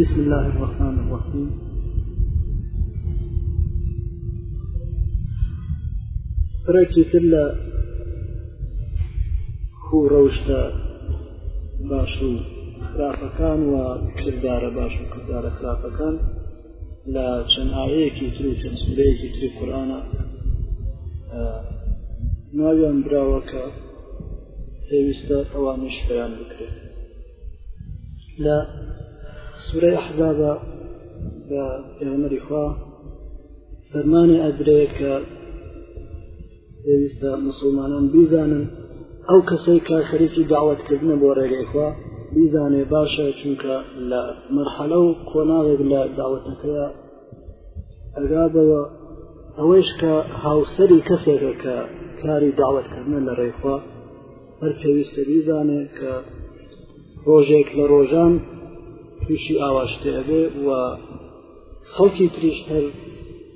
بسم الله الرحمن الرحيم ڕێکی تر لە کو ڕەوشتە باش و خراپەکان و کردارە باش و کردارە خراپەکان لە چەند ئاەیەکی تر و چەند سورەیەکی تری قورآە ناویان براوە کە پێویستە ئەوانش بەیان بکرێت لە سورەی ئەحزابە بە پێغمەری خوا فەرمانی ئەدرێ کە پێویستە مسلمانان بیزانن ئەو کەسەی کە خەریکی داوەتکردنە بۆ ڕێگەیخوا بیزانێ باشە چونکە لە مەرحەلە و قۆناغێک لە داوەتەکەیە ئەگا بەوە ئەوەیش کە هاوسەری کەسێکە کە کاری داوەتکردنە لە ڕێخوا هەر پێویستە بیزانێ کە ڕۆژێک لە ڕۆژان تووشی ئاواشتێبێ و خەڵکی تریش هەر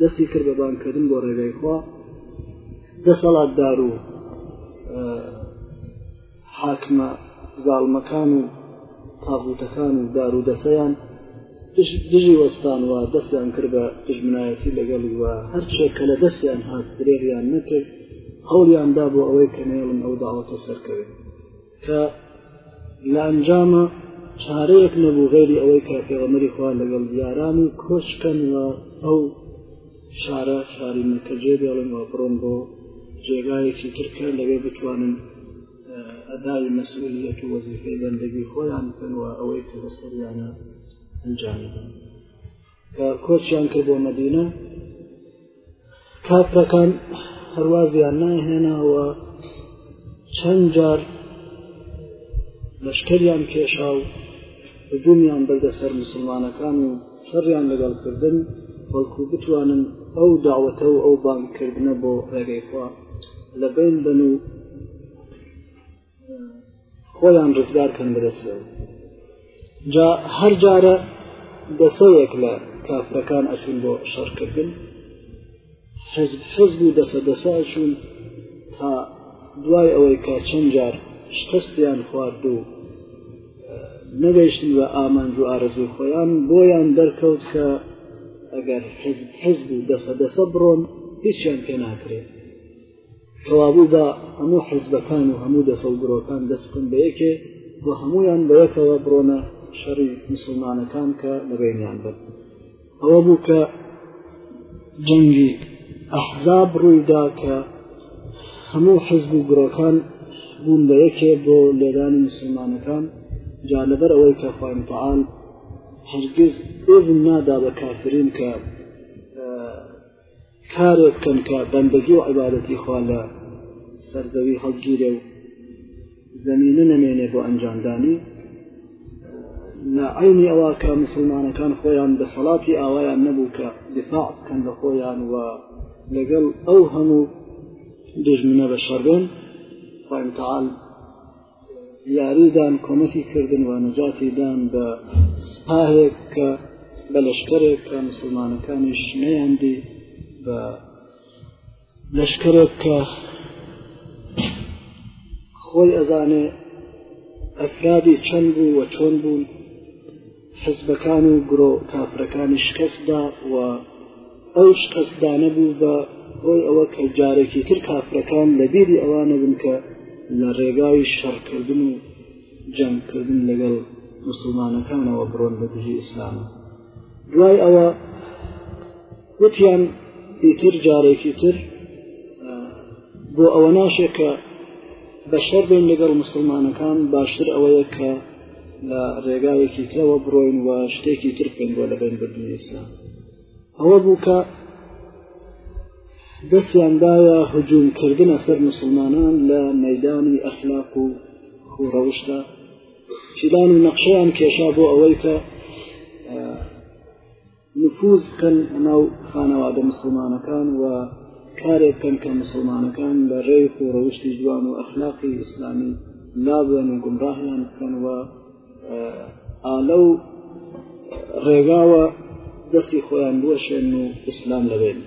دەستی کرد بە بانکردن بۆ ڕێگای خوا دەسەڵاتدار و حاکمە زاڵمەکان و تاغوتەکان و دار و دەسەیان دژی وەستان و دەستیان کرد بە دژمنایەتی لەگەڵی و هەرچێک کە لە دەستیان هات درێغیان نەکرد هەوڵیاندا بۆ ئەوەی کە نێڵن ئەو داوەتە سەرکەوێت کە لە ئەنجامە چارەیەک نەبوو غێری ئەوەی کە پێغەمەری خوا لەگەڵ دیاران و کۆچکەن و ئەو شارە شاری مەکە جێ بێڵن و بڕۆن بۆ جێگایەکی ترکە لەوێ بتوانن ئەدای مەسئولیت و وەزیفەی بەندگی خۆیان بکەن و ئەوەی کە بەسەریانە ئەنجامی بن کە کۆچیان کرد بۆ مەدینە کافرەکان هەروازیان ناهێناوە چەند جار لەشکریان کێشا و هجومیان بردە سەر مسلمانەکان و شەڕیان لەگەڵ کردن بەڵکو بتوانن ئەو داوەتە و ئەو بانکردنە بۆ ڕێگەیخوا لە بین بن و خۆیان ڕزگار کەن بەدەستەوە جا هەر جارە دەسەیەک لە کافرەکان ئەچون بۆ شەڕکردن حزب حزب و دەسە دەسە ئەچون تا دوای ئەوەی کە چەند جار شکستیان خوارد و نەگەیشتن بە ئامانج و ئارەزوی خۆیان بۆیان دەرکەوت کە ئەگەر حزب حزب و دەسە دەسە بڕۆن هیچیان پێ ناکرێت کەوابوودا هەموو حیزبەکان و هەموو دەسە و گرۆکان دەست بکەن بە یەکێ و هەمویان بە یەکەوە بڕۆنە شەڕی مسلمانەکان کە لە بینیان بن ئەوە بوو کە جەنگی ئەحزاب ڕوویدا کە هەموو حزب و گرۆکان بوون بە یەکێ بۆ لێرانی مسلمانەکان جا لەبەر ئەوەی کە خوان تەعاال هەرگیز ئێزم نادا بە کافرین کە کارێک بکەن کە بەندەگی و عیبادەتی خوا لە سەرزەوی هەڵگیرێ و زەمینە نەمێنێ بۆ ئەنجامدانی لە عینی ئەوە کە مسلمانەکان خۆیان بە سەڵاتی ئاوایان نەبوو کە دفاع بکەن لە خۆیان و لەگەڵ ئەو هەموو دژمنە بە شەڕێن خۆیان تعال یاریدان کۆمەکی کردن و نەجاتی دان بە سپاهێک کە بە لەشکرێک کە مسلمانەکانیش نەیاندی بە لەشکرێک کە خۆی ئەزانێ ئەفرادی چەند بوو و چۆن بوون حزبەکان و گرۆ کافرەکانی شکستدا و ئەو شکستدانە بوو بە هۆی ئەوە کە جارێکی تر کافرەکان لە بیری ئەوانە بن کە لە ڕێگای شەڕکردن و جەمکردن لەگەڵ مسلمانەکانەوە بڕۆن بە دژی ئیسلامە دوای ئەوە وتیان ئیتر جارێکی تر بۆ ئەوە ناشێ کە بەشەر بین لەگەڵ مسلمانەکان باشتر ئەوەیە کە لە ڕێگایەکی ترەوە بڕۆین و شتێکی تر بکەین بۆ لەبێن بردنی ئیسلام ئەوە بوو کە دەستیاندایە هجوومکردنە سەر مسلمانان لە مەدانی ئەخلاق و خوڕەوشدا پیلان و نەخشیان کێشا بۆ ئەوەی کە نفوز بکەن لەناو خانەوادە مسلمانەکان و کارێک بکەن کە مسلمانەکان لە ڕێک و ڕەوشتی جوان و ئەخلاقی ئیسلامی لابوێن و گمڕاهیان بکەن و ئالە و ڕێگاوە دەستی خۆیان بوەشێن و ئیسلام لەبێن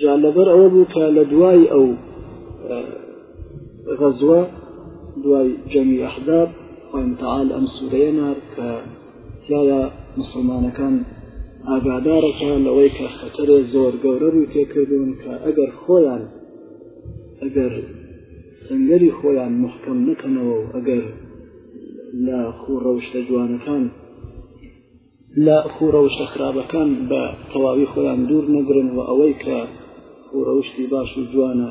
جا لەبەر ئەوە بوو کە لە دوای ئەو غەزوە دوای جەنگی ئەحزاب خوای متعال ئەم سوورەیە نار کە تایە مسلمانەکان ئاگادارەکە لەوەی کە خەتەرێ زۆر گەورە ڕووی تێکردون کە ئەگەر خۆیان ئەگەر سنگەری خۆیان محکەم نەکەنەوە و ئەگەر لە خوو ڕەوشتە جوانەکان لە خوو ڕەوشتە خراپەکان بە تەواوی خۆیان دوور نەگرن و ئەوەی کە خوو ڕەوشتی باش و جوانە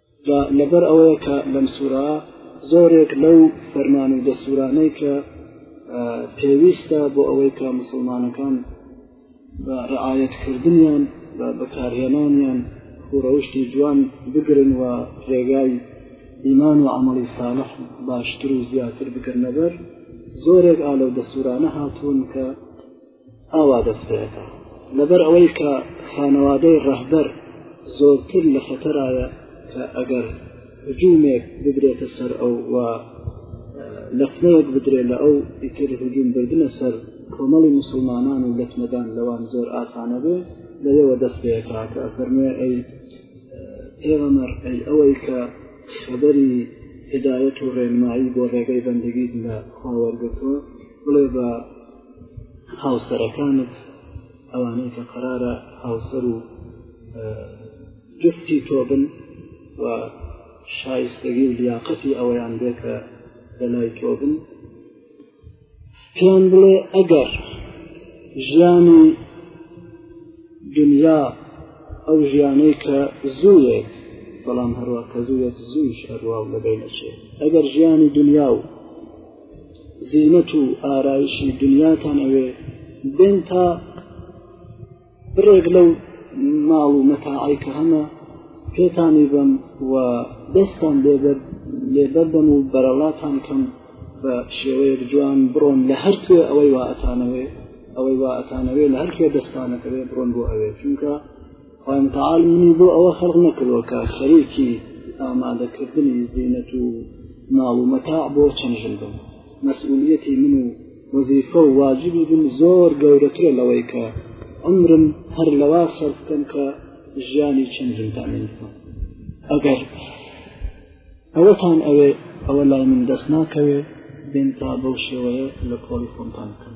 و لەبەر ئەوەیە کە لەم سوورە زۆرێک لەو فەرمان و دەسوورانەی کە پێویستە بۆ ئەوەی کە مسلمانەکان بە ڕعاەتکردنیان بە بەکارهێنانیان خۆڕەوشتی جوان بگرن و ڕێگای ئیمان و ئەمەڵی ساڵح باشتر و زیاتر بگرنەبەر زۆرێک ئالە و دەسوورانە هاتوون کە ئاوا دەست پێەکە لەبەر ئەوەی کە خانەوادەی ڕەهبەر زۆرتر لە خەتەرایە کە ئەگەر هجوومێک ببرێتە سەر ئەو و لەفنەیەک بدرێت لە ئەو ئیتر هجووم بردنە سەر کۆمەڵی مسلمانان و لەتمەدان لەوان زۆر ئاسانە بێ لەوێوە دەست پێکراکە فەرمێ ئەی پێغەمەر ئەی ئەوەی کە خەبەری هدایەت و ڕێنمایی بۆ ڕێگەی بەندگیت لە خاوەرگتووە بڵێ بە هاوسەرەکانت ئەوانەی کە قرارە هاوسەر و جفتی تۆ بن و شایستگی و لیاقەتی ئەوەیان بێ کە لەلای تۆ بن پێیان بڵێ ئەگەر ژیانی دنیا ئەو ژیانەی کە زوویێت بەڵام هەروە کە زوویێت زوویش هەروە لەبینەچێت ئەگەر ژیانی دنیا و زینەت و ئارایشی دنیاتان ئەوێ بێن تا بڕێک لەو ماڵ و مەتاعی کە هەمە پێتانی بم و دەستان لێبەردەم و بەرەڵاتان کەم بە شێوەیەک جوان بڕۆن لە هەر کوێ ئەوەی واتانەوێ ئەوەی واتانەوێ لە هەر کوێ دەستانەکەوێ بڕۆن بۆ ئەوێ چونکە خوای متعال منی بۆ ئەوە خەڵق نەکردوە کە خەریکی ئامادەکردنی زینەت و ماڵ و مەتاع بۆ چەند ژن بم مەسئولیەتی من و وەزیفە و واجبی بن زۆر گەورەترە لەوەی کە عمرم هەر لەوا سەر بکەم کە ژیانی چەند ژن تامین بکەم ئەگەر ئەوەتان ئەوێ ئەوە لای من دەست ناکەوێ بێن تا بەو شێوەیە لە کۆڵی خۆمتان بکەم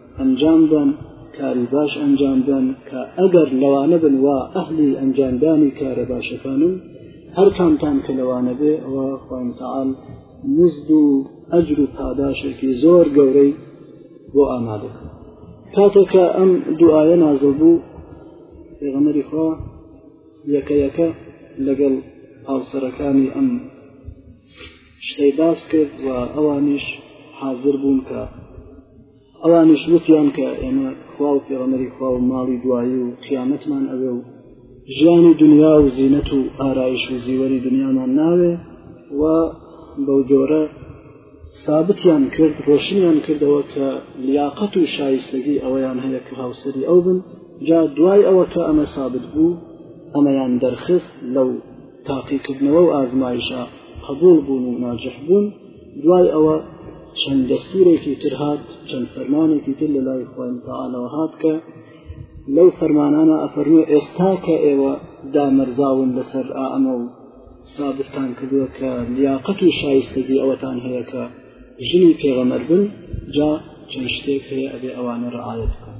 ئەنجام دەن کاری باش ئەنجام دەن کە ئەگەر لەوانە بن وا ئەهلی ئەنجامدانی کارە باشەکانم هەر کامتان کە لەوانە بێ ئەوە خوتەعاال مزد و ئەجر و پاداشێکی زۆر گەورەی بۆ ئامادە کاتێکە ئەم دوایە نازل بوو پێغەمەری خوا یەکە یەکە لەگەڵ هاوسەرەکانی ئەم شتەی باس کرد و ئەوانیش حاضر بوون کە ئەوانیش وتیان کە ئێمە خوا و پێڕەمەری خوا و ماڵی دوایی و قیامەتمان ئەوێ و ژیانی دنیا و زیینەت و ئارایش و زیوەری دنیامان ناوێ و بەو جۆرە سابتیان کرد ڕۆشنیان کردەوە کە لیاقەت و شایستگی ئەوەیان هەیە کە هاوسری ئەو بن جا دوای ئەوە کە ئەمە سابت بوو ئەمەیان دەرخست لەو تاقیکردنەوە و ئازمایشە قبوڵ بوون و ناجح بوون دوای ئەوە چەند دەستورێکی تر هات چەند فەرمانێکی تر لە لای خۆی متعاالەوە هات کە لەو فەرمانانە ئەفەرموێ ئێستا کە ئێوە دامەرزاون لەسەر ئامە و سابتان کردووە کە لیاقەت و شایستگی ئەوەتان هەیە کە ژنی پێغەمەر بن جا چەند شتێک هەیە ئەبێ ئەوانە ڕعاەت بکەن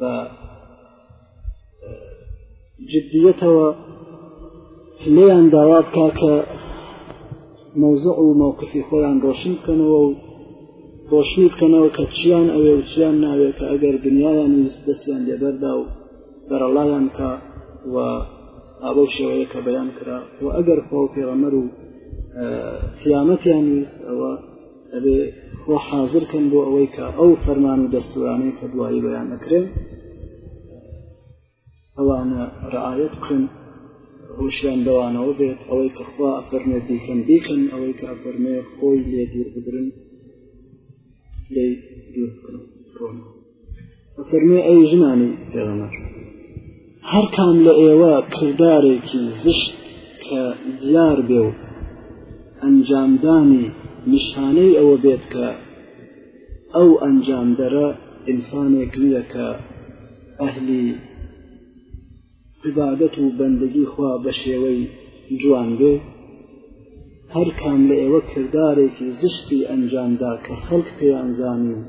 بە جدیەتەوە لێیان داوا بکە کە مەوزە و مەوقفی خۆیان ڕۆشن بکەنەوە و ڕۆشنی بکەنەوە کە چیان ئەوێ و چیان ناوێت کە ئەگەر دنیایان ویست دەستیان لێبەردا و بەرەڵایان کا و ئابە شێوەیە کە بەیان کرا و ئەگەر خۆ پێڕەمەر و قیامەتیان ویست ئەوە ئەبێ خۆ حازر کەن بۆ ئەوەی کە ئەو فەرمان و دەستورانەی کە دوایی بەیان نەکرێن ئەوانە ڕعاەت بکەن هۆشیان بەوانەوە بێت ئەوەی کە خوا ئەفەرمێ بیکەن بیکەن ئەوەی کە ئەفەرمێ خۆی لێ دوور بدرن لێ دوور بکەن فەرمی ئەی ژنانی پێغەمبەر هەر کام لە ئێوە کردارێکی زشت کە دیار بێ و ئەنجامدانی نیشانەی ئەوە بێت کە ئەو ئەنجامدەرە ئینسانێک نییە کە ئەهلی عیبادەت و بەندەگی خوا بە شێوەی جوان بێ هەر کام لە ئێوە کردارێکی زشتی ئەنجامدا کە خەڵک پێیان زانی و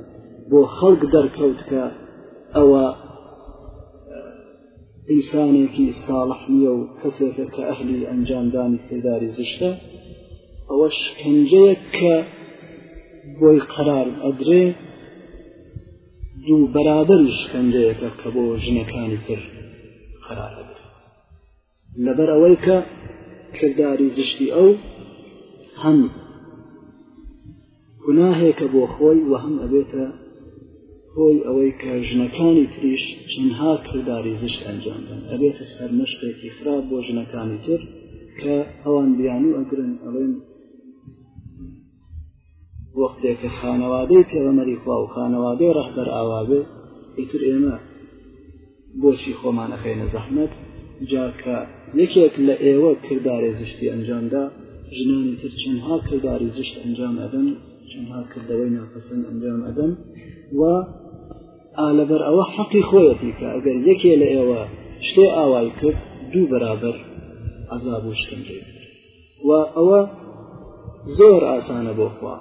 بۆ خەڵک دەرکەوت کە ئەوە ئینسانێکی ساڵح نییە و کەسێکە کە ئەهلی ئەنجامدانی کردداری زیشتە ئەوە شکنجەیەک کە بۆی قرار ئەدرێ دوو بەرابەری شکەنجەیەکە کە بۆ ژنەکانی تر قەرارە لەبەر ئەوەی کە کردداری زشتی ئەو هەم گوناهێکە بۆ خۆی و هەم ئەبێتە هۆی ئەوەی کە ژنەکانی تریش چەندها کردداری زشت ئەنجام دەن ئەبێتە سەرمەشتێکی خراپ بۆ ژنەکانی تر کە ئەوان بیان و ئەگرن ئەڵێن وەختێک کە خانەوادەی پێغەمەری خوا و خانەوادەی ڕەحبەر ئاواێ ئیتر ئێمە بۆچی خۆمان ئەخەینە زەحمەت جاکە یەکێک لە ئێوە کردارێ زشتی ئەنجامدا ژنانی تر چەندها کرداری زشت ئەنجام ئەدەن چەندها کردەوەی ناپەسەند ئەنجام ئەدەن و ئالەبەر ئەوە حەقی خۆیەتی کە ئەگەر یەکێ لە ئێوە شتێ ئاوای کرد دوو بەرابەر عذاب و شکنجەی و ئەوە زۆر ئاسانە بۆ خوا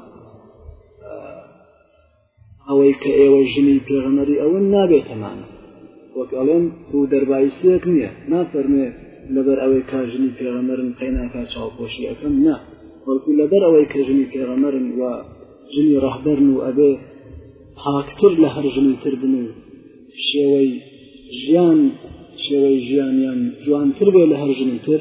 ئەوەی کە ئێوە ژنی پێغەمەری ئەوە نابێتەمانە وەک ئەڵێن و دەربایسیەک نییە نافەرمێ لەبەر ئەوەی کاژنی پێغەمەرن قەیناکە چاوپۆشی ئەەکەم نا بەڵکو لەبەر ئەوەی کە ژنی پێغەمەرن و ژنی ڕەحبەرن و ئەبێ پاکتر لە هەر ژنی تر بن و شێوەی ژیان شێوەی ژیانیان جوانتر بێ لە هەر ژنی تر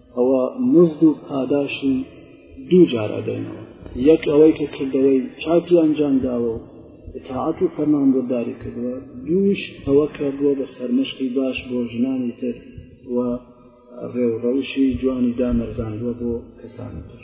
ئەوە مزد و پاداشی دوو جار ئەدەینەوە یەک ئەوەی کە کردەوەی چاکی ئەنجام داوە و ئتاعات و فەرمانبەرداری کردووە دووش ئەوە کە بووە بە سەرمەشقی باش بۆ ژنانی تر و ڕێوڕەوشی جوانی دامەرزاندووە بۆ کەسانی تر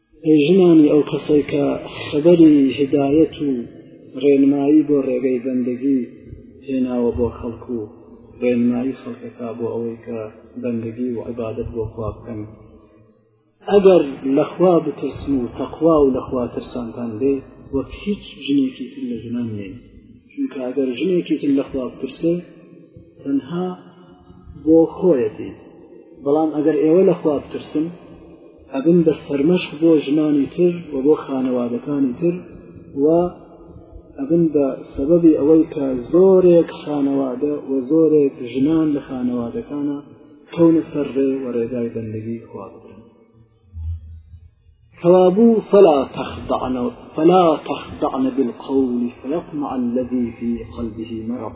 ژنانی ئەو کەسەی کە خەبەری هدایەت و ڕێنمایی بۆ ڕێگەی بەندگی هێناوە بۆ خەڵک و ڕێنمایی خەڵکەکە بۆ ئەوەی کە بەندگی و عبادت بۆ خوا بکەن ئەگەر لەخوا بترسن و تەخوا و لەخوا ترسانتان بێ وەک هیچ ژنێکی تر لە ژنان نین چونکە ئەگەر ژنێکی تر لەخوا بترسێ تەنها بۆ خۆیەتی بەڵام ئەگەر ئێوە لەخوا بترسن ئەبن بە سەرمەشق بۆ ژنانی تر و بۆ خانەوادەکانی تر و ئەبن بە سەبەبی ئەوەی کە زۆرێک خانەوادە و زۆرێک ژنان لە خانەوادەکانە کەونە سەر ڕێ و ڕێگای بەندگی خوا بکەن کەوابوو فلا تخضعن فلا تخضعن بالقول فيطمع الذي في قلبه مرض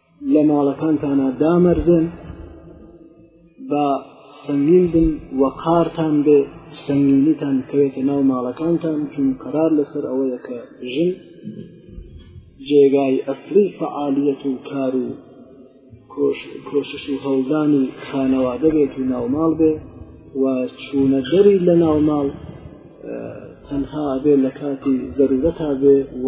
لە ماڵەکانتانا دامەرزێن بە سەنگین بن و قارتان بێ سەنگینیتان بکەوێتە ناو ماڵەکانتان چون قرار لەسەر ئەوەیە کە ژن جێگای ئەسلی فعالیت و کار و کۆشش و هەڵدانی خانەوادە بێت و ناوماڵ بێ و چوونە دەری لە ناوماڵ تەنها بێ لە کاتی زەرورەتا بێ و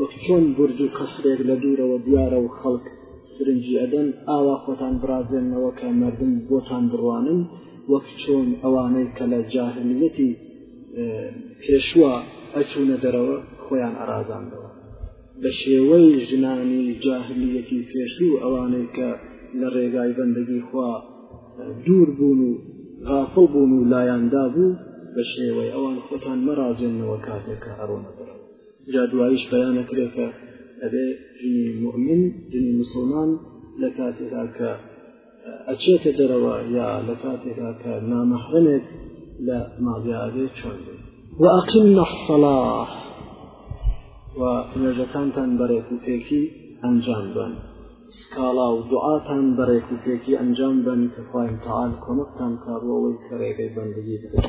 وەک چۆن بورج و قەسرێک لە دوورەوە دیارە و خەڵک سرنجی ئەدەن ئاوا خۆتان برازێنەوە کە مردم بۆتان بڕوانن وەک چۆن ئەوانەی کە لە جاهلیەتی پێشوە ئەچوونە دەرەوە خۆیان ئەرازاندەوە بە شێوەی ژنانی جاهلیەتی پێشوو ئەوانەی کە لە ڕێگای بەندگی خوا دوور بوون و غافڵ بوون و لایاندا بوو بە شێوەی ئەوان خۆتان مەرازێنەوە کاتێکە ئەڕۆنە دەرەوە جا دوایش بەیان ئەکرێ کە ئەبێ ژنی مؤمن ژنی مسلمان لە کاتێدا کە ئەچێتە دەرەوە یا لە کاتێدا کە نامەحرمێک لە ماڵیاێ چۆن بێت وأقم الصلاة و نوێژەکانتان بەڕێک و پێکی ئەنجام بن سکاڵا و دوعاتان بەڕێک و پێکی ئەنجام بن کە خۆیان تاال کۆمەکتان کاروەوەی کە ڕێگەی بەندگی بدەن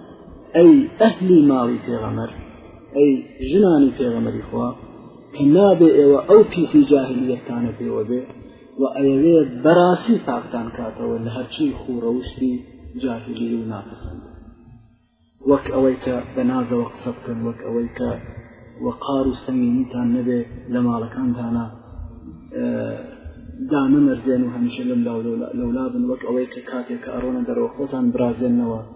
ئەی ئەهلی ماڵی پێغەمەر ئەی ژنانی پێغەمەری خوا کە نابێ ئێوە ئەو پیسی جاهلیەتانە پێوە بێ و ئەیەوێ بەراسی پاکتان کاتەوە لە هەرچی خوڕەوشتی جاهلی و ناپسند وەک ئەوەی کە بە نازەوە قسە بکەن وەک ئەوەی کە وەقار و سەنگینیتان نەبێ لە ماڵەکانتانە دانە مەرزێن و هەمیشە لەم لەولا بن وەک ئەوەی کە کاتێک کە ئەڕۆنە دەرەوە خۆتان برازێنەوە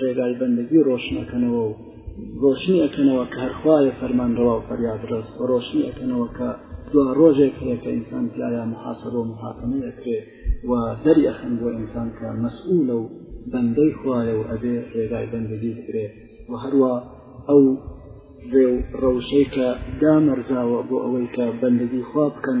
ڕێگای بەندگی ڕۆشن ئەکەنەوە و ڕۆشنی ئەکەنەوە کە هەرخوایە فەرمانڕەوا و فەریادڕەس و ڕۆشنی ئەکەنەوە کە دو ڕۆژێک هەیە کە ئینسان پیایا محاسەبە و محاکەمە ئەکرێ و دەری ئەخن بۆ ئینسان کە مەسئولە و بەندەی خوایە و ئەبێ ڕێگای بەندگی بکرێ و هەروە ئەو ڕێ و ڕەوشەی کە دامەرزاوە بۆ ئەوەی کە بەندگی خوا بکەن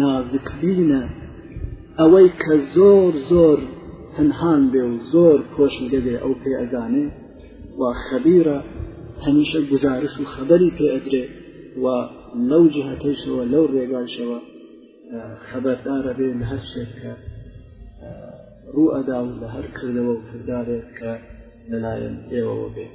نازکبینە ئەوەی کە زۆر زۆر پەنهان بێ و زۆر پۆشی دەبێ ئەو پێ ئەزانێ و خەبیرە هەمیشە گزارش و خەبەری پێ ئەدرێ و لەو جهتەیشەوە لەو ڕێگایشەوە خەبەردارە بێ لە هەر شێک کە ڕوو ئەدا و لە هەر کردەوە و کردارێک کە لەلایەن ئێوەوە بێت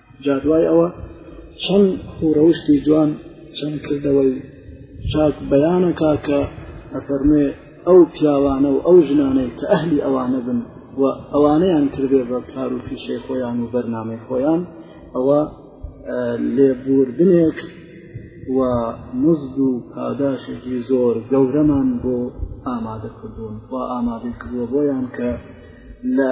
جا دوای ئەوە چەند خوڕەوشتی جوان چەند کردەوەی چاک بەیانەکا کە ئەفەرمێ ئەو پیاوانە و ئەو ژنانەی کە ئەهلی ئەوانە بن و ئەوانەیان کردێ بە کار و پیشەی خۆیان و بەرنامەی خۆیان ئەوە لێبوردنێک و مزد و پاداشێکی زۆر گەورەمان بۆ ئامادە کردوون و ئامادەی کردووە بۆیان کە لە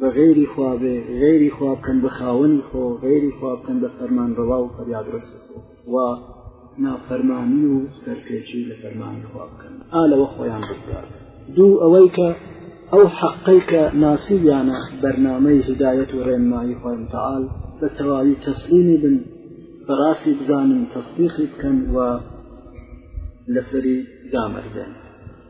بە غەیری خوا بێ غەیری خوا بکەن بە خاوەنی خۆ غەیری خوا بکەن بە فەرمان ڕەوا و فەریادڕست و نافەرمانی و سەرپێچی لە فەرمانی خوا بکەن ئا لەوە خۆیان بزگار دوو ئەوەی کە ئەو حەقەی کە ناسیویانە بەرنامەی هدایەت و ڕێنمایی خۆی متعال بە تەواوی تەسلیمی بن بەڕاستی بزانن تەسدیقی بکەن و لەسەری دامەرزێن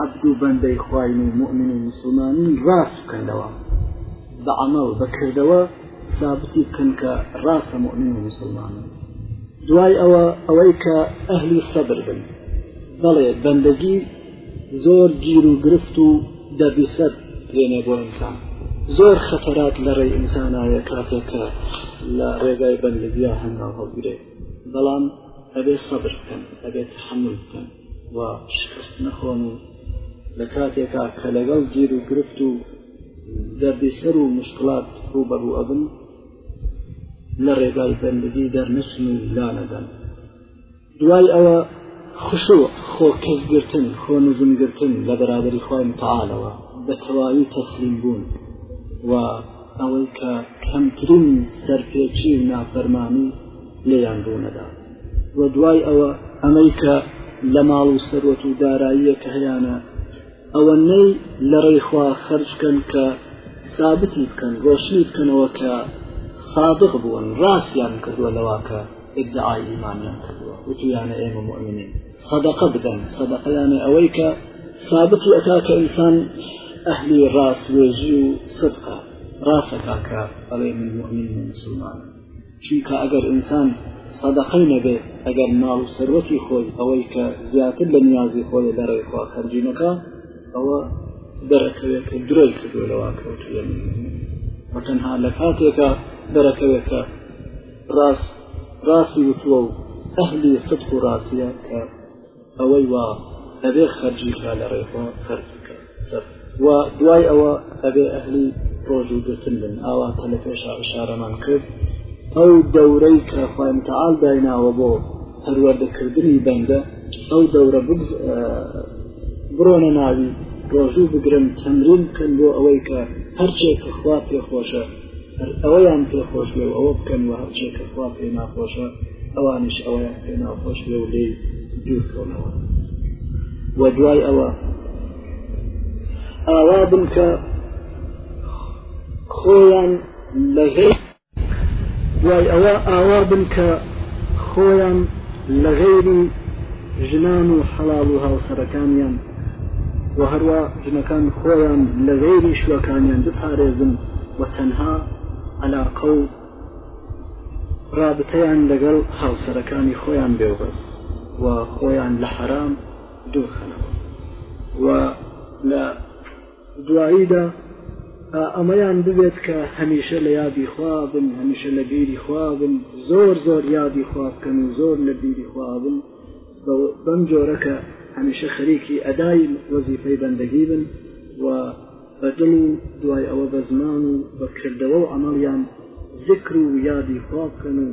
عەبد و بەندەی خوین و مؤمن و مسلمانی ڕاست بکەنەوە بە عمل بەکردەوە سابتی بکەن کە ڕاستە مؤمن و مسلمانن دوای ئەوە ئەوەی کە ئەهلی سەبر بن بەڵێ بەندەگی زۆر گیر و گرفت و دەبیسەر لێنێ بۆ ئینسان زۆر خەتەرات لە ڕێی ئینسانایە کاتێک کە لە ڕێگای بەندگیا هەنگاو هەڵگرێت بەڵام ئەبێ سەبر بکەن ئەبێت حمل بکەن و شکست نەخۆن و لە کاتێکا کە لەگەڵ گیر و گرفت و دەردی سەر و مشکلات ڕوبەڕوو ئەبن لە ڕێگای بەندگی دەرنەچن و لانەدەن دوای ئەوە خشو خۆ کەسگرتن خۆ نزمگرتن لە بەرادری خۆی متعاالەوە بە تەواوی تەسلیم بوون و ئەوەی کە کەمترین سەرپێچی و نافەرمانی لێیان ڕوونەدات و دوای ئەوە ئەمەی کە لە ماڵ و سەروەت و داراییە کە هەیانە ئەوە نەی لە ڕێخوا خەرجکەن کە سابتی بکەن ڕۆشنی بکەنەوە کە صادق بوون ڕاستیان کردووە لەواکە ئیدعای ئیمانیان کردووە وتویانە ئێمە مؤمنین صدقە بدەن صدقەیانە ئەوەی کە سابتی ئەکا کە ئینسان ئەهلی ڕاست وێژی و صدقە ڕاستەکە کە ئەڵێ من مؤمن مسلمانە چونکە ئەگەر ئینسان سەدەقەی نەبێت ئەگەر ماڵ و سەروەتی خۆی ئەوەی کە زیاتر لە نیازی خۆی لەڕێی خوا خەرجی نەکا ئەوە دەرەکەوێت کە درۆی کردو لەوا کەوتوە و تەنها لە کاتێکە دەرەکەوێت کە ڕاست ڕاستی وتووە و ئەهلی سەد و ڕاستە کە ئەوەی وا ئەبێ خەرجی کا لە ڕێ خوا خەرج بکە سەر و دوای ئەوە ئەبێ ئەهلی ڕۆژ و گرتن بن ئاوا کە لە پێشا ئشارەمان کرد ئەو دەورەی کە خوای متعال دایناوە بۆ پەروەردەکردنی بەندە ئەو دەورە بگز بڕۆنە ناوی ڕۆژوو بگرن تەمرین بکەن بۆ ئەوەی کە هەرچێک کە خوا پێخۆشە هەر ئەوەیان پێ خۆش لێ و ئەوە بکەن و هەرچێک کە خوا پێ ناخۆشە ئەوانش ئەوەیان پێ ناخۆش لێ و لێ دوور کەونەوە و دوای ئەوە ئاوا بن کە خۆیان لە غێر دوای ئەوە ئاوا بن کە خۆیان لە غێری ژنان و حەڵال و هاوسەرەکانیان و هەروا ژنەکان خۆیان لە غەیری شوەکانیان بپارێزن و تەنها عەلاقە و ڕابتەیان لەگەڵ هاوسەرەکانی خۆیان بێ و بەس و خۆیان لە حەرام دوورخەنەوە و لە دواییدا ئەمەیان ببێت کە هەمیشە لە یادی خوا بن هەمیشە لە بیری خوا بن زۆر زۆر یادی خوا بکەن و زۆر لە بیری خوا بن بەم جۆرە کە هەمیشە خەریکی ئەدای وەزیفەی بەندەگی بن و بە دڵ و دوای ئەوە بە زمان و بەکردەوە و ئەمەڵیان ذکر و یادی خوا بکەن و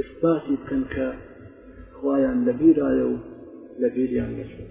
ئسپاتی بکەن کە خوایان لەبیرایە و لەبیریان نەشێت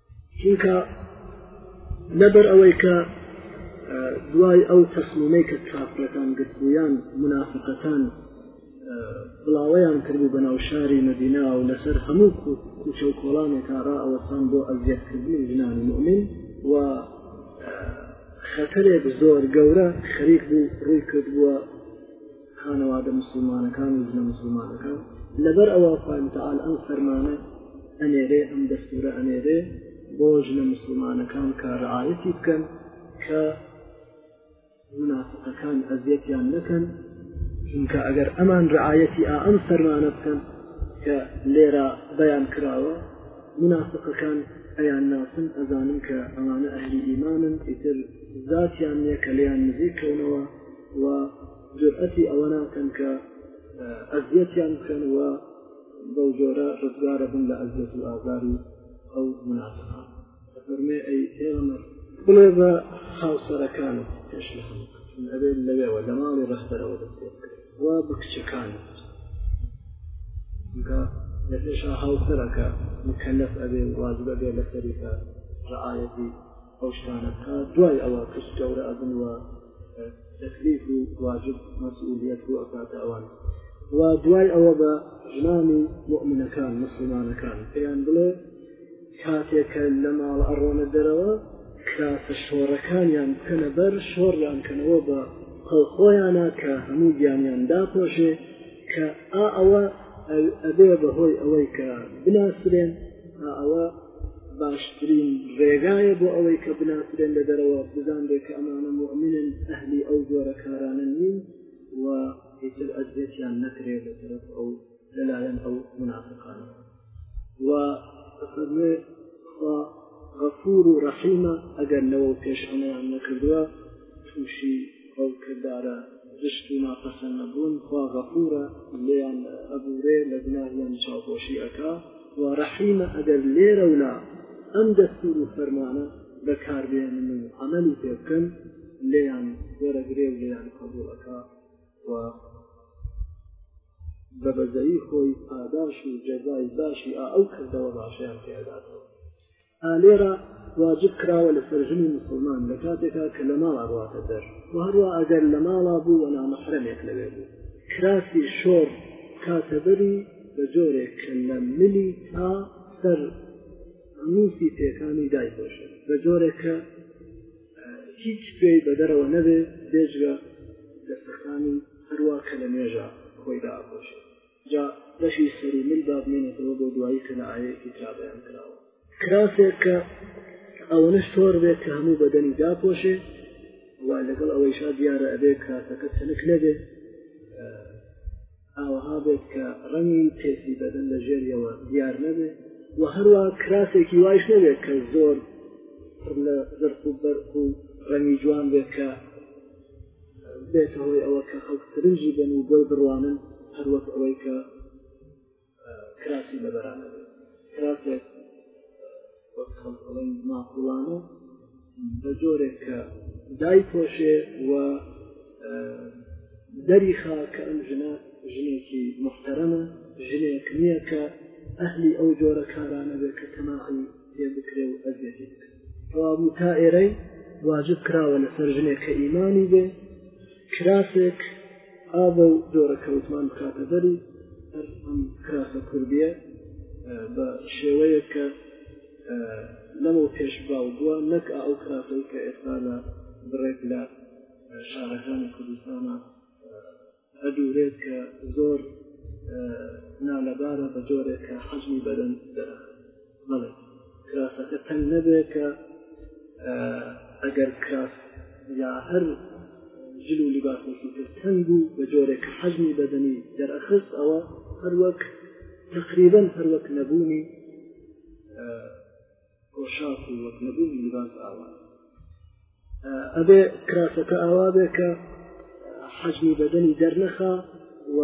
چونکە لەبەر ئەوەی کە دوای ئەو تەسمونەی کە کافرەکان گرتبوویان منافقەکان بڵاوەیان کردبوو بە ناو شاری مەدینا و لەسەر هەموو کوچە و کۆڵانێکا ڕا ئەوەسان بۆ ئەزیەتکردنی ژنان مؤمن و خەتەرێک زۆر گەورە خەریک بوو ڕووی کردووە خانەوادە مسلمانەکان و ژنە مسلمانەکان لەبەر ئەوە خوای متعال ئەم فەرمانە ئەنێرێ ئەم دەستورە ئەنێرێ بۆ ژنە مسلمانەکان کە ڕعاەتی بکەن کە منافقەکان ئەزیەتیان نەکەن چونکە ئەگەر ئەمان ڕعاەتی ئا ئەم فەرمانە بکەن کە لێرە بەیان کراوە منافقەکان ئەیان ناسن ئەزانن کە ئەمانە ئەهلی ئیمانن ئیتر ذاتیان نیە کە لێیان نزیکەونەوە و جرئەتی ئەوە ناکەن کە ئەزیەتیان بکەن و بەو جۆرە ڕزگارە بن لە ئەزیەت و ئازاری ئەو منافقان فەرمێ ئەی پێغەمبەر بڵێ بە هاوسەرەکانت پێش لە هەموو ئەبێت لەوێوە لە ماڵی ڕەخبەرەوە دەست پێ بکرێت و بکچەکانت لە پێشا هاوسەرەکە مکەلف ئەبێ واجبە بێ لەسەریکە ڕعاەتی ئەو شتانەکە دوای ئەوە کچ گەورە ئەبن وە تەکلیف و واجب مەسئولیەت بۆ ئەکاتە ئەوان و دوای ئەوە بە ژنانی مؤمنەکان مسلمانەکان پێیان بڵێ کاتێکە لە ماڵ ئەڕۆنە دەرەوە کراسە شۆڕەکانیان بکەنە بەر شۆڕیان کەنەوە بە خەڵخۆیانە کە هەموو گیانیان داپۆشێ کە ئا ئەوە ئەبێ بەهۆی ئەوەی کە بناسرێن ئەوە باشترین ڕێگایە بۆ ئەوەی کە بناسرێن لە دەرەوە بزان بێ کە ئەمانە مؤمنن ئەهلی ئەو جۆرە کارانە نین و هیتر ئەزیەتیان نەکرێت لە طرف ئەو لەلایەن ئەو منافقانە و فەرمێ خوا غەفور و ڕەحیمە ئەگەر لەوە پێش ئەمەیان نەکردووە تووشی بەو کردارە زشت و ناپەسەند نەبوون خوا غەفورە لێیان ئەبورێ لە گوناهیان چاوپۆشی ئەکا و ڕەحیمە ئەگەر لێرە ولا ئەم دەستور و فەرمانە بەکاربێنن و عملی پێ بکەن لێیان وەرەگرێ و لێیان قبولەکە و بە بەزەی خۆی پاداش و جەزای باشی ئا ئەو کردەوە باشیان پێداتەوە ئالێرە واجب کراوە لەسەر ژنی موسڵمان لە کاتێکا کە لە ماڵا ڕواتە دەر و هەروە ئەگەر لە ماڵا بوو و نامەحرەمێک لەوێ بوو کراسی شۆڕ کاتەبەری بە جۆرێک کە لە ملی تا سەر نووسی پێکانی دایپۆشن بە جۆرێک کە هیچ پێی بە دەرەوە نەبێ بێژگە دەستەکانی هەروە کە لە نوێژە خۆی داپۆشێت جا بەشی سەری مل با بمێنێتەوە بۆ دوایی کە لە ئاەیەکی ترا بەیان کراوە کراسێک کە ئەوەنش تۆر بێت کە هەموو بەدەنی داپۆشێ و لەگەڵ ئەوەیشا دیارە ئەبێ کراسەکە تەنک نەبێت ئاوەها بێت کە ڕەنگی پێسی بەدەن لە ژێریەوە دیار نەبێت و هەروە کراسێکی وایش نەبێت کە زۆر لە زرف و بەرق و ڕەنگی جوان بێت کە بێتە هۆی ئەوە کە خەڵک سرنجی بن و بۆی بڕوانن هەروەک ئەوەی کە کراسی لەبەرانە کراسێک ماقولانە بە جۆرێک کە دای پۆشێ و دەری خا کە ئەم ژنە ژنێکی محتەرەمە ژنێک نییە کە ئەهلی ئەو جۆرە کارانە بێت کە تەماعی پێ بکرێ و ئەزیێتی بکرێت ڕابوو تا ئێرەی واجب کراوە لەسەر ژنێک کە ئیمانی بێ کراسێک ئابە و جۆرە کەوتمان بکاتە دەری ئەم کراسە کوردیە بە شێوەیە کە لەمە پێش باو بووە نەک ئەو کراسەی کە ئێستا لە بڕێک لە شارەکانی کوردستانە ئەدوورێت کە زۆر نالەبارە بە جۆرێک کە حەزمی بەدەن دەرەخن بەڵێ کراسەکە تەن نەبێت کە ئەگەر کراس یا هەر جل و لیباسێکی تر تەن بوو بە جۆرێک کە حەزمی بەدەنی دەرەخست ئەوە هەروەک تقریبا هەروەک نەبوونی پۆشاک و وەک نەبوونی لباس ئاوا ئەبێ کراسەکە ئاوا بێ کە حەجمی بەدەنی دەرنەخا و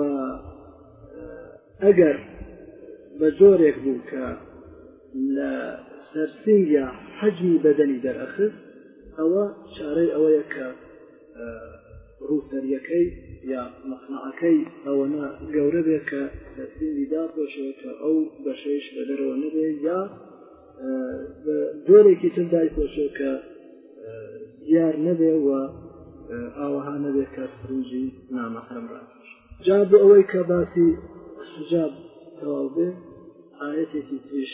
ئەگەر بە جۆرێک بوو کە لە سەرسینگە حەجمی بەدەنی دەرەخست ئەوە چارەی ئەوەیە کە ڕووسەریەکەی یا مەقنەعەکەی ئەوەنە گەورە بێت کە سەرسیندی داپۆشێت کە ئەو بەشەیش لە دەرەوە نەبێت یا جۆرێکی تر دایپۆشێت کە دیار نەبێ و ئاوەها نەبێت کە سرنجی نامەحرم ڕات جا بۆ ئەوەی کە باسی حجاب تەواو بێ ئاەتێکی تریش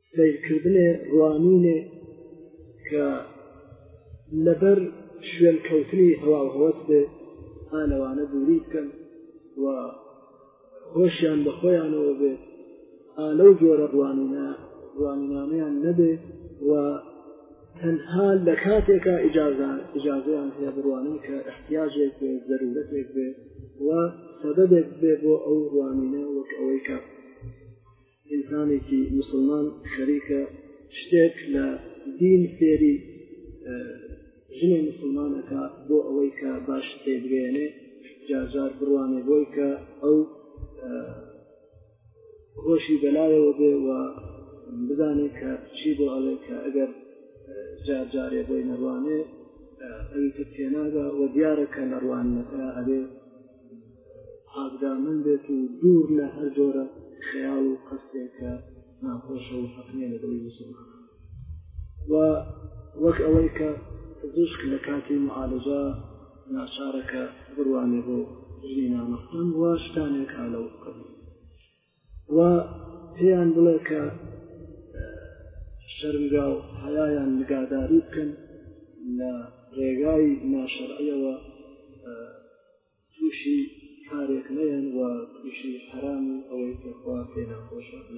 سەیرکردنێ ڕوانینێ کە لەبەر شوێن کەوتنی هەواڵ هەوەستێ ئا لەوانە دووری بکەن و خۆشیان بە خۆیانەوە بێ ئا لەو جۆرە ڕوانینە ڕوانینامەیان نەبێ و تەنها لە کاتێکا ئجازان ئجازیان هەیە بڕوانن کە احتیاجێک بێ زەرورەتێک بێ و سەبەبێک بێ بۆ ئەو ڕوانینە وەک ئەوەی کە ئینسانێکی مسلمان خەریکە شتێک لە دین فێری ژنێ مسلمانەکە بۆ ئەوەی کە باش تێبگەێنێ جارجار بڕوانێ بۆی کە ئەو خۆشی بەلایەوە بێ و بزانێت کە چی بۆ ئەڵێ کە ئەگەر جارجارێ بۆی نەڕوانێ ئەوی تر تێناگا و دیارە کە نەڕوانەکە ئەبێ پاکدامن بێت و دوور لە هەر جۆرە خەیاڵ و قەستێک کە ناخۆشە و فەقنێ لە دڵی مسلمان و وەک ئەوەی کە پزیشک لە کاتی معالجە ناچارەکە بڕوانێ بۆ ژنی نامەختن و شتانێک هالە و قبول و پێیان بڵێ کە شەرمگا و حەیایان نگاداری بکەن لە ڕێگای ناشەرعیەوە تووشی کارێک نەیەن و تووشی حەرام و ئەوەی کەخوا پێ ناخۆشە بن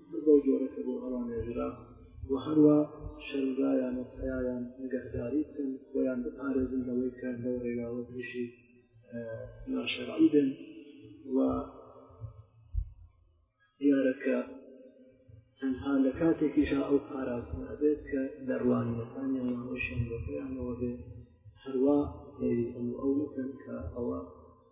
بەو جۆرە کە بۆ ئەوان نێژرا و هەروا شەرمزایان و حەیایان نگەهداری بکەن، خۆیان بپارێزن لەوەی کە لەو ڕێگاوە تووشی ناشەرعی بن و دیارە کە تەنها لە کاتێکیشا ئەو پاراستن ئەبێت کە دەڕوانینەکانیان یانەوەشیان بۆ خۆیانەوە بێت هەروا سەیری ئەم ئەو بکەن کە ئەوە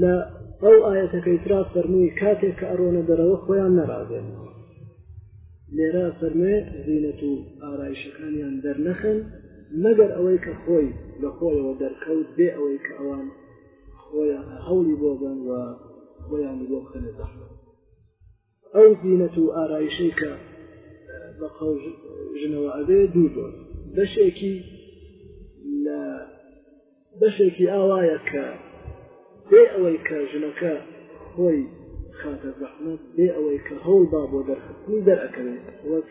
لە ئەو ئاەتەکەی ترا فەرمووی کاتێک کە ئەڕۆنە دەرەوە خۆیان نەڕازێنەوە لێرە فەرمێ زیینەت و ئارایشەکانیان دەرنەخن مەگەر ئەوەی کە خۆی لە خۆیەوە دەرکەوت بێ ئەوەی کە ئەوان خۆیان هەوڵی بۆ بن و خۆیان بۆ بخەنە زەحمە ئەو زینەت و ئارایشەی کە بە قەڵ ژنەوە ئەبێ دوو بۆ بەشێکی لە بەشێکی ئاوایە کە بێ ئەوەی کە ژنەکە خۆی خاتە زەحمەت بێ ئەوەی کە هەوڵ با بۆ دەرخستنی دەرەکەوێت وەک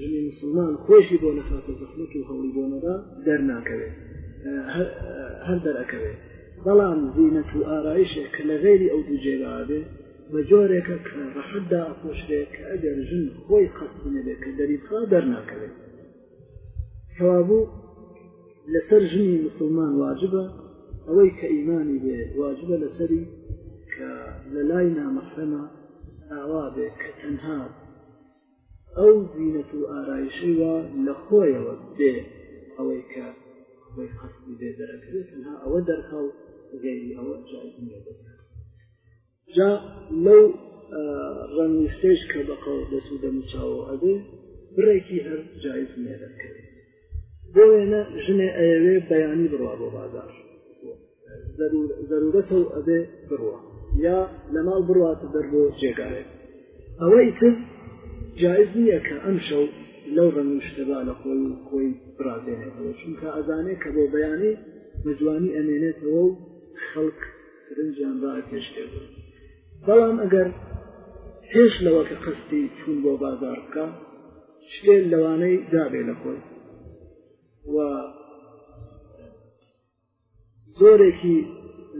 ژنی مسلمان خۆشی بۆ نەخاتە زەخمت و هەوڵی بۆ نەدا دەرناکەوێت هەر دەرەکەوێت بەڵام زیینەت و ئارایشێک کە لە غێری ئەو دوو جێگابێ بە جۆرێکە کە ڕەحەتدا ئەپۆشرێت کە ئەگەر ژن خۆی قەستنەبێت کە دەریخوا دەرناکەوێت کەوابوو لەسەر ژنی مسلمان واجبە ئەوەی کە ئیمانی بێ واجبە لەسەری کە لە لای نامەحرەمە ئاوا بێ کە تەنها ئەو زینەت و ئارایشی وا لە خۆیەوە بێ ئەوەی کە خۆی قەستی بێ دەرەکرێت تەنها ئەوە دەرخە و غێری ئەوە جایز نیە دەرخە جا لەو ڕەنووسش کە بەقەڵ دەسوو دەموچاوە ئەبێ بڕێکی هەر جایز نیە دەرکرێت بۆ وێنە ژنێ ئەیەوێ بەیانی بڕوا بۆ بازار زەرورەتە و ئەبێ بڕوە یا لە ماڵ بڕاتە دەر بۆ جێگارێک ئەوەی تر جایز نییە کە ئەم شەو لەو ڕەنوشتەدا لە خۆی و خۆی برازێنێتەوە چونکە ئەزانێ کە بۆ بەیانی بە جوانی ئەمێنێتەوە و خەڵک سرنجیان با پێشێت بەڵام ئەگەر پێش لەوە کە قستی چون بۆ بازار بکە شتێ لەوانەی دابێ لە خۆی و زۆرێکی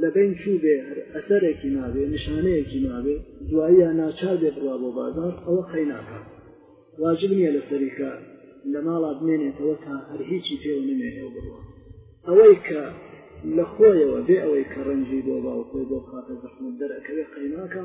لە بین چوو بێ ئەسەرێکی نابێ نیشانەیەکی نابێ دواییە ناچار بێ بڕوا بۆ بازار ئەوە قەی ناکات واجب نییە لە سەریکە لە ماڵا بمێنێتەوە تا هەر هیچی پێوە نمێنێ و بڕوە ئەوەی کە لە خۆیەوە بێ ئەوەی کە ڕەنجی بۆ باوکۆی بۆ خاتە زەحمت دەرەکەوێ قەیناکە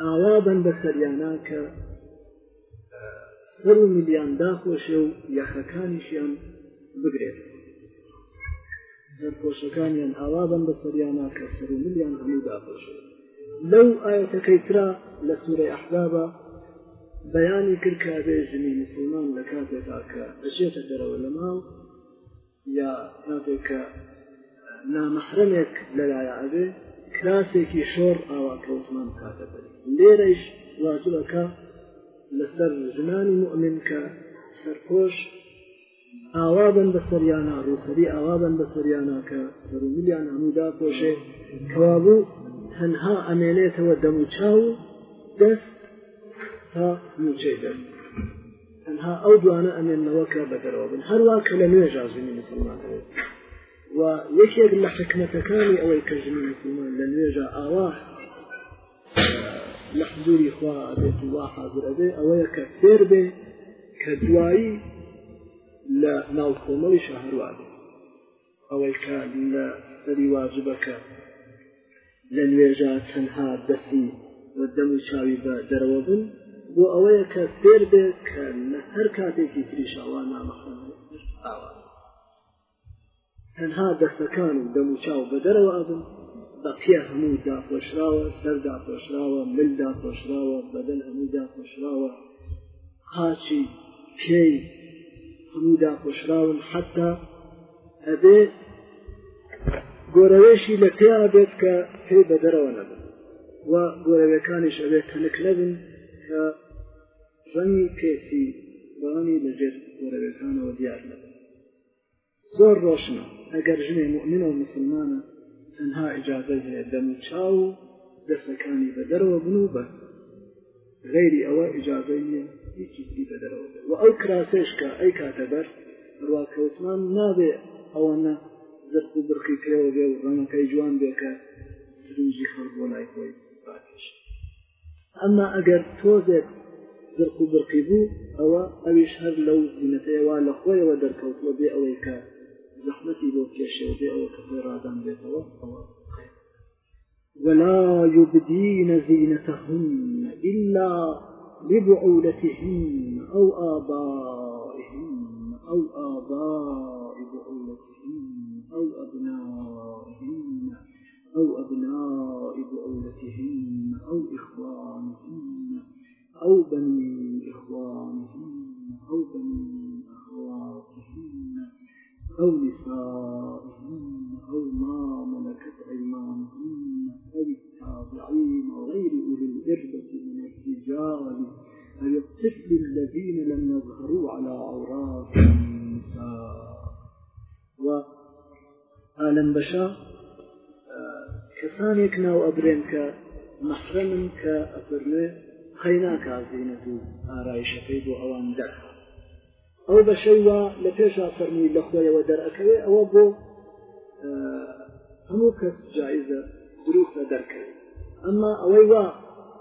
ئاوابن بە سەریانا کە سەر و ملیان داخۆشێ و یەخەکانیشیان بگرێت سەرپۆشەکانیان ئاوابن بە سەریانا کە سەر و ملیان هەموو داخۆشێ لەو ئاەتەکەی ترا لە سوورە ئەحزابە بەیانی کرد کە بێژنی مسلمان لە کاتێکا کە دەچێتە دەرەوە لە ماڵ یا کاتێک کە نامەحرەمێک لەلایە ئەبێ کراسێکی شۆڕ ئاوا کەوتمان کاتە بەر لێرەش واجبەکە لەسەر ژنانی مؤمن کە سەرپۆش ئاوا بن بە سەریانە ڕووسری ئاوا بن بە سەریانە کە سەرمیلیان هەموودا پۆشێ کەوابوو تەنها ئەمێنێتەوە دەموچاو و دەست تا موچەی دەست تەنها ئەو دوانە ئەمێنەوە کە بەدەرەوە بن هەروە کە لە نوێژا ژنی مسلمان ئەوێت و یەکێک لە حکمەتەکانی ئەوەی کە ژنی مسلمان لە نوێژا ئاوا لە حزوری خوا ئەبێت و وا حاضر ئەبێ ئەوەیە کە فێر بێ کە دوایی لە ناو کۆمەڵی شەهروادێ ئەوەی کاندیلە سەری واجبەکە لە نوێژا تەنها دەسی و دەم و چاوی بە دەرەوە بن بۆ ئەوەیە کە فێر بێت کە لە هەر کاتێکی تریشاوا نامەخەن تەنها دەستەکان و دەم و چاو بە دەرەوە ئەبن بەقیە هەموو داپۆشراوە سەر داپۆشراوە مل داپۆشراوە بەدەن هەموو داپۆشراوە قاچی پێی هەموو داپۆشراون حتا ئەبێ گۆرەوێشی لە پێیا بێت کە پێی بە دەرەوە نەبن و گۆرەوێکانیش ئەبێ تەنک نەبن کە ڕەنگی پێسی بەڵانی لەژێر گۆرەوێکانەوە دیار نەبن زۆر ڕۆشنە ئەگەر ژنێ مؤمنە و مسلمانە تەنها ئجازە هەیە دەم و چاو و دەستەکانی بە دەرەوە بن و بەس غەیری ئەوە ئیجازەی نییە هیچی تری بە دەرەوە بێت و ئەو کراسەش کە ئەی کاتە بەر ڕواکەوتمان نابێ ئەوەنە زرق و برقی پێوە بێ و ڕەنەکەی جوان بێ کە سرنجی خەڵک بۆ لای خۆی باکەش ئەمما ئەگەر تۆزێک زرق و برقی بوو ئەوە ئەویش هەر لەو زیینەتەیەوا لە خۆیەوە دەرکەوتوە بێ ئەوەی کە زەحمەتی بۆ کێشێ بێ ئەوە کە خۆی ڕادان بێتەوە ئەوە ولا يبدين زينتهن إلا لبعولتهن أو آبائهن أو آباء بعولتهن أو أبنائهن أو أبناء بؤولتهن أو إخوانهن أو بني إخوانهن أو بني أخواتهن أو نسائهن أو ما ملكت أيمانهن أو التابعين غير أولي الإربة من الرجال أو الطفل الذين لم يظهروا على عورات النساء و ئالەم بەشە کەسانێک ناو ئەبرێن کە مەحرەمن کە ئەفەرمێ قەینا کازینەت و ئارایشەکەی بۆ ئەوان دەرخە ئەو بەشەی وا لە پێشا فەرمووی لە خۆیەوە دەرەکەوێ ئەوە بۆ هەموو کەس جایزە دروستە دەرکەوێت ئەمما ئەوەی وا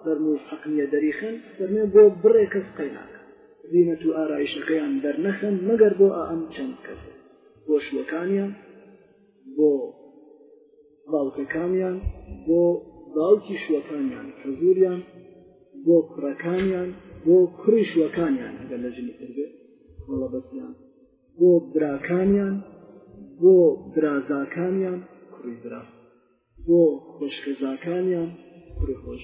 فەرمووی حەقنیە دەریخن فەرمێ بۆ بڕێ کەس قەیناکە زینەت و ئارایشەکەیان دەرنەخەن مەگەر بۆ ئەم چەند کەسە بۆ شوەکانیان بۆ باوکەکانیان بۆ باوکی شوەکانیان کە زوریان بۆ کوڕەکانیان بۆ کوڕی شوەکانیان ئەگەر لە ژنی کردێ وڵە بەسیان بۆ براکانیان بۆ برازاکانیان کوڕی برا بۆ خۆشکەزاکانیان کوڕی خۆش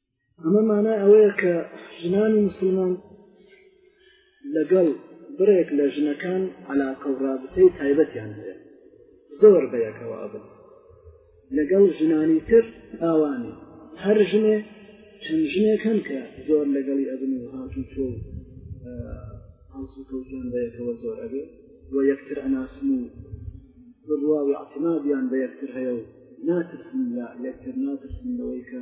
ئەمە مانای ئەوەیە کە ژنانی مسلمان لەگەڵ بڕێک لە ژنەکان علاقە و رابطەی تایبەتیان هەیە زۆر بەیەکەوە ئەبن لەگەڵ ژنانی تر ئاوانی هەر ژنێ چەند ژنێک هەن کە زۆر لەگەڵی ئەبن و هاتوو تۆ ئاسوکەوتیان بەیەکەوە زۆر ئەبێ و یەکتر ئەناسم و بڕوا و اعتمادیان بە یەکتر هەیە و ناترسن لە یەکتر ناترسن لەوەی کە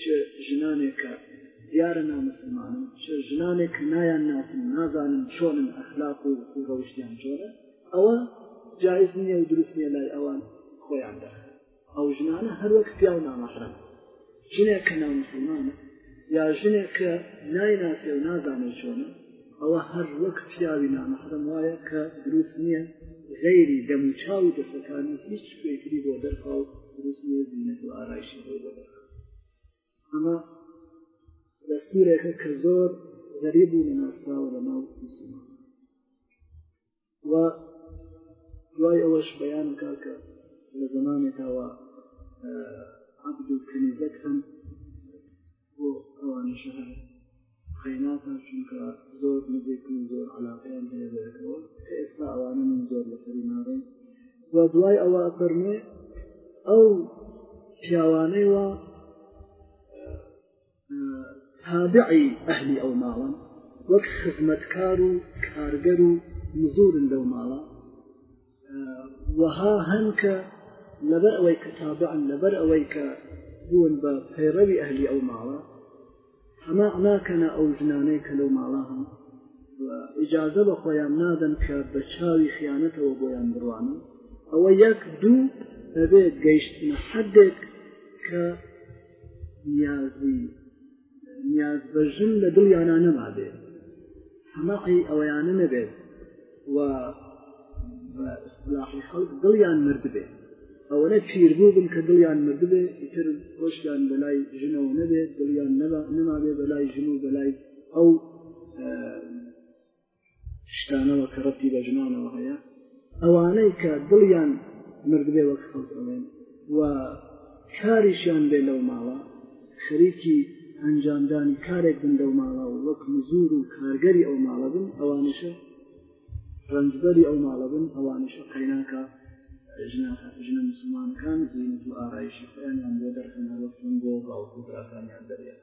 چ ژنانێک کە دیارە نامسلمانن چ ژنانێک کە نایان ناسن نازانن چۆنن ئەخلاق و و ڕەوشتیان چۆنە ئەوە جایز نییە و دروست نیە لای ئەوان خۆیان دە ئەو ژنانە هەروەک پیا و نامەحرم ژنێک کە نامسلمانە یا ژنێک کە نایناسێ و نازانێت چۆنە ئەوە هەر وەک پیاوی نامەحرەم وایە کە دروست نییە غەیری دەم و چاو و دەسەکانی هیچ شوێکری بۆ دەرخا و دروست نییە زینەت و ئارایشی بۆ بۆ دەرخا ئەمە دەستورێکە کە زۆر غەریب و نەناسراوە لە ناو مسلمان و دوای ئەوەش بەیان کار کە لە زمانێکەوە عبد و کنیزەک هەن بۆ ئەوانیشە هەن خەیناکە چونکە زۆر نزیک من زۆر علاقیان هەیە بەرەکەوە کە ئێستا ئەوانە من زۆر لەسەری ناڕێن و دوای ئەوە فەرمێ ئەو پیاوانەی وە تابعی ئەهلی ئەو ماڵن وەک خزمەتکار و کارگەر و مزورن لەو ماڵە وەها هەن کە لەبەر ئەوەی کە تابعن لەبەر ئەوەی کە بوون بە پەیڕەوی ئەهلی ئەو ماڵە ئەمە ناکەنە ئەو ژنانەی کە لەو ماڵە هەن ئجازە بە خۆیان نادەن کە بە چاوی خیانەتەوە بۆیان بڕوانن ئەوە یەک دوو دەبێت گەیشتنە حدێک کە نیازی نیاز بە ژن لە دڵیانە نەمابێ هەمەعی ئەوەیانە نەبێت و ئیسلاحی خەڵک دڵیان مردبێ ئەوەنە پیربوو بن کە دڵیان مردبێ ئیتر خۆشیان بەلای ژنەوە نەبێت دڵیان نەمابێ بەلای ژن و بەلای ئەو شتانەوە کە ڕەتی بە ژنانەوە هەیە ئەوانەی کە دڵیان مردبێ وەک خەڵک ئەڵێن و کاریشیان بێ لەو ماڵە خەریکی ئەنجامدانی کارێک بن لەو ماڵە و وەک مزور و کارگەری ئەو ماڵە بن ئەوانشە ڕنجبەری ئەو ماڵە بن ئەوانشە قەیناکە ژنە مسلمانەکان زیینەت و ئارایشی خۆیانیان بۆ دەرخەنەوەتون بۆ باوکو براکانیان دەرێت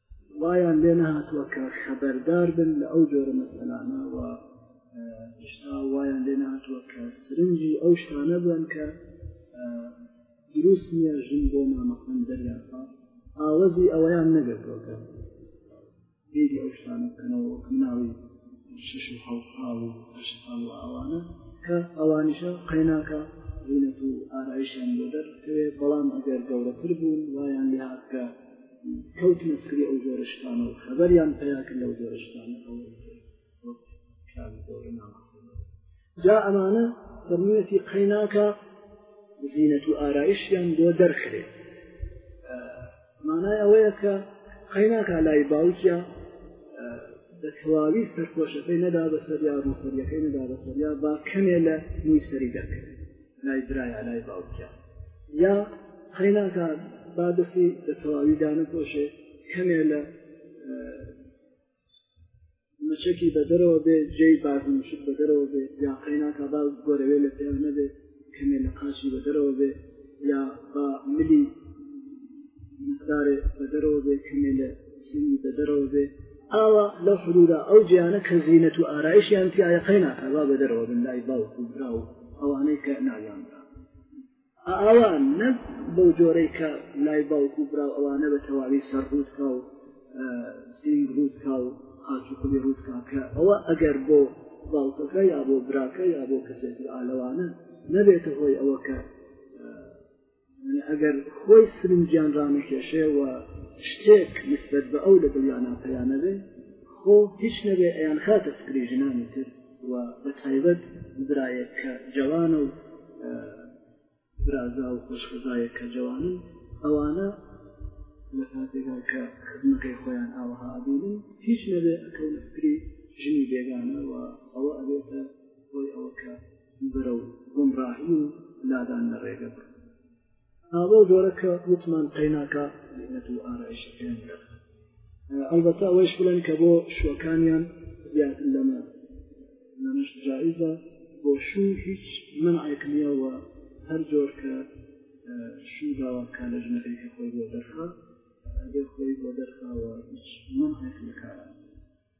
وایان لێ نەهاتووە کە خەبەردار بن لە ئەو جۆرە مەسەلانە و هشتا وایان لێ نهاتووە کە سرنجی ئەو شتانە بن کە دروست نییە ژن بۆ نامەکان دەریانخوا ئاوەزی ئەوەیان نەگەتەوەکە دیدی ئەو شتانە بکەنەوە وەک مناڵی شش و حەوت ساڵ و هەشت ساڵ و ئەوانە کە ئەوانیشە قەیناکە زینەت و ئارایشیان بۆ دەرکەوێت بەڵام ئەگەر گەورەتر بوون وایان لێهاتکە کەوتنە فکری ئەو جۆرە شتانە و خەبەریان پیا کرد لەو جۆرە شتانە ئەو جا ئەمانە فەرموویەتی قەیناکە زینەت و ئارایشیان بۆ دەرخرێت مانای ئەوەیە کە قەیناکە لای باوکە بە تەواوی سەرپۆشەکەی نەدا بەسەریا ڕووسەریەکەی نەدا بەسەریا با کەمێ لە مووی سەری دەکرێت لای برایە لای باوکە یا قەیناکە با دەسی بە تەواوی دانەپۆشێ کەمێ لە مچەکی بە دەرەوە بێ جێی بازم شت بە دەرەوە بێ یا قەیناکە با گۆرەوێ لە پێ نەبێ کەمێ لە قاشی بە دەرەوە بێ یا با ملی مقدارێ بە دەرەوە بێ کەمێ لە سینگی بە دەرەوە بێ ئاوا لەو حدودا ئەو جیانە کە زیینەت و ئارایشیان تیاە قەی ناکەوا بە دەرەوە بن لای باوک و برا و ئەوانەی کە ناویان برا ئاوا نە بەو جۆرەی کە لای باوک و برا ئەوانە بە تەواوی سەر ڕووتکا و سینگ ڕووتکا و خاچوقلی ڕووتکا کە ئەوە ئەگەر بۆ باوکەکە یا بۆ براکە یا بۆ کەسێتی ئالەوانە نەبێتە هۆی ئەوە کە ئەگەر خۆی سرنجیان ڕانەکێشێ و شتێک نسبەت بە ئەو لە دڵیانە پەیانەبێ خۆ هیچ نەبێ ئەیان خاتە فکری ژنانی تر و بە تایبەت برایەک کە جوانە و برازا و خۆشخزایە کە جوانن ئەوانە لە کاتێکا کە خزمەکەی خۆیان ئاوها بینن هیچ نەبێ ئەکەون فکری ژنی بێگانە و ئەوە ئەبێتە بۆی ئەوە کە بەرەو گومڕاهی و لادان لە ڕێگە بڕن ئاوە جۆرە کە وتمان قەیناکە مینەت و ئارایشەکەیان کرد ئەلبەتە ئەوەیش بڵێن کە بۆ شوەکانیان زیاتر لەمە لەمەش جائزە بۆ شوو هیچ منعێک نییە و هەر جۆر کە شوو داوا بکە لە ژنەکەی کە خۆی بۆ دەرخە بێ خۆی بۆ دەرخاوە هیچ منعێک لە کارە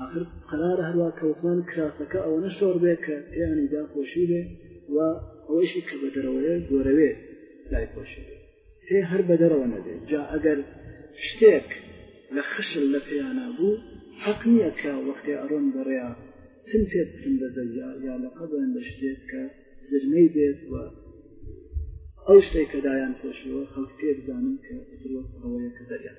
ئەخر قەرارە هەروە کەوتمان کراسەکە ئەوە نەشۆڕ بێ کە پێیانی داپۆشی بێ و ئەوەیشی کە بە دەرەوەیە گۆرەوێ لای پۆشی بێ پێ هەر بە دەرەوە نەبێت جا ئەگەر شتێک لە خشل لە پێیانە بوو حەق نییە کە وەختێ ئەڕۆن بەڕێیا چن پێ بکن بە زەویا یا لە قەبن لە شتێک کە زرمەی بێت و ئەو شتێک کە دایان پۆشیوە خەڵک پێ بزانن کە درۆ ئەوەیە کە دەریان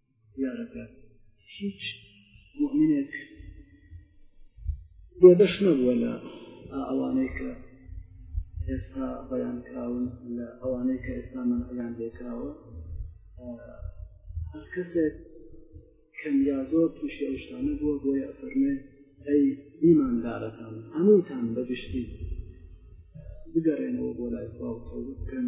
یارەکە هیچ مؤمنێک بێبەش نەبووە لە ئەوانەی کە ئێستا بەیان کراون لە ئەوانەی کە ئێستا من ئەیان لێکراوە هەر کەسێک کەم یا زۆر تووشی ئەوشتانە بووە بۆیە ئەفەرمێ ئەی ئیماندارەکان هەمووتان بەگشتی بگەڕێنەوە بۆ لای خوا و بکەن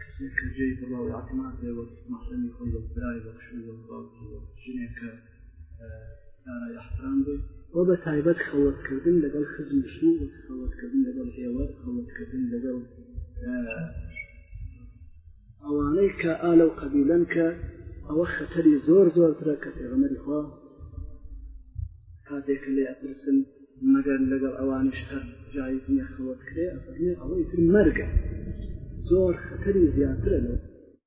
کەسێک کە جێی بڕاو ئاتمات بێ وەک مەحرەمی خۆی وەک برای وەک شوی وەک باوکی وەک ژنێک کە دارای ئەحترام بێ بۆ بە تایبەت خەوەتکردن لەگەڵ خزمی شو خەوەتکردن لەگەڵ ئێوە خەوەتکردن لەگەڵ ئەوانەی کە ئالە و قەبیلەن کە ئەوە خەتەری زۆر زۆرترە کە پێغەمەری خوا کاتێک لێ ئەپرسن مەگەر لەگەڵ ئەوانیش هەر جایز نیە خەوەت کرێ ئەفەرمێ ئەوە ئیتر مەرگە زۆر خەتەری زیاترە لەو.